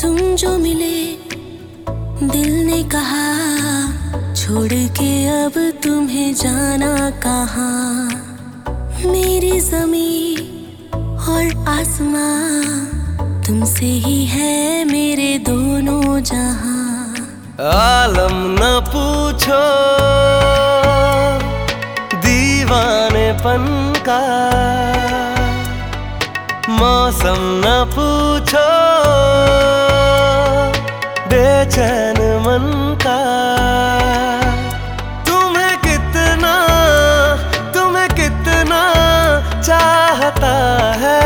तुम जो मिले, दिल ने कहा, छोड़ के अब तुम्हें जाना कहाँ? मेरी जमी और आसमां तुमसे ही है मेरे दोनों जहाँ। आलम न पूछो मौसम न पूछो। बेचैन मन का। तुम्हें कितना तुम्हें कितना चाहता है?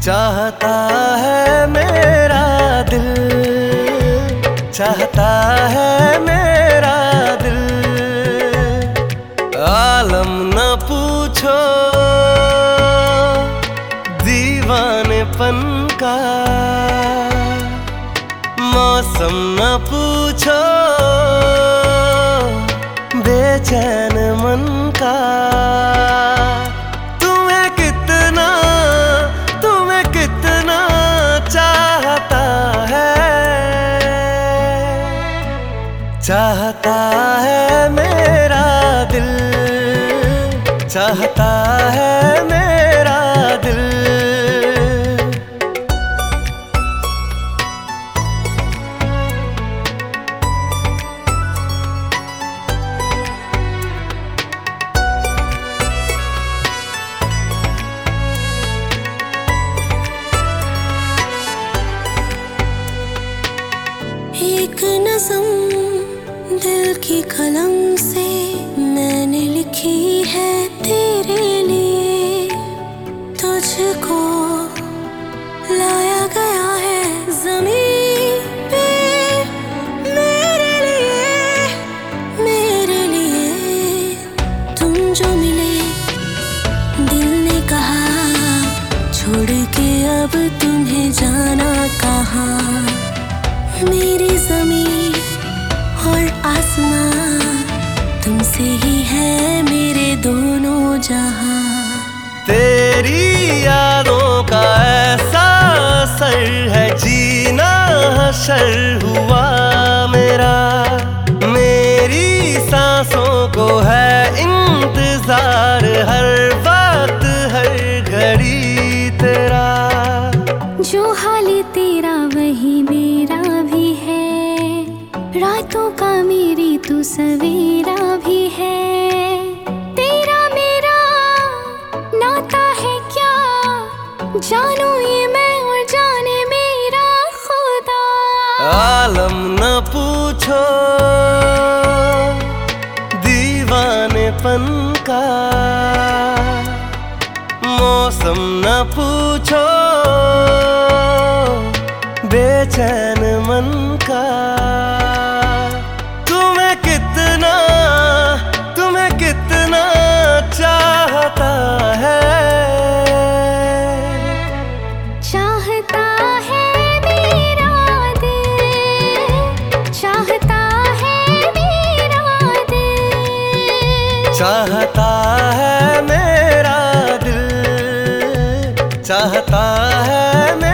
चाहता है मेरा दिल। चाहता है मेरा दिल। आलम न पूछो। दीवानेपन का। मौसम न पूछो, बेचैन मन का। तुम्हें कितना तुम्हें कितना चाहता है? चाहता है मेरा दिल, चाहता है मेरा एक नजम दिल की कलम से मैंने लिखी है तेरे लिए। तुझको लाया गया है ज़मीन पे मेरे लिए मेरे लिए। तुम जो मिले, दिल ने कहा, छोड़ के अब तुम्हें जाना जहाँ तेरी यादों का ऐसा असर है जीना हशर हुआ मेरा। मेरी सांसों को है इंतज़ार हर वक्त हर घड़ी तेरा। जो हाल तेरा वही मेरा भी है। रातों का मेरी तू सवेरा जानू ये मैं और जाने मेरा खुदा। आलम न पूछो, दीवानेपन का। मौसम न पूछो, बेचैन मन चाहता है मेरा दिल चाहता है मेरा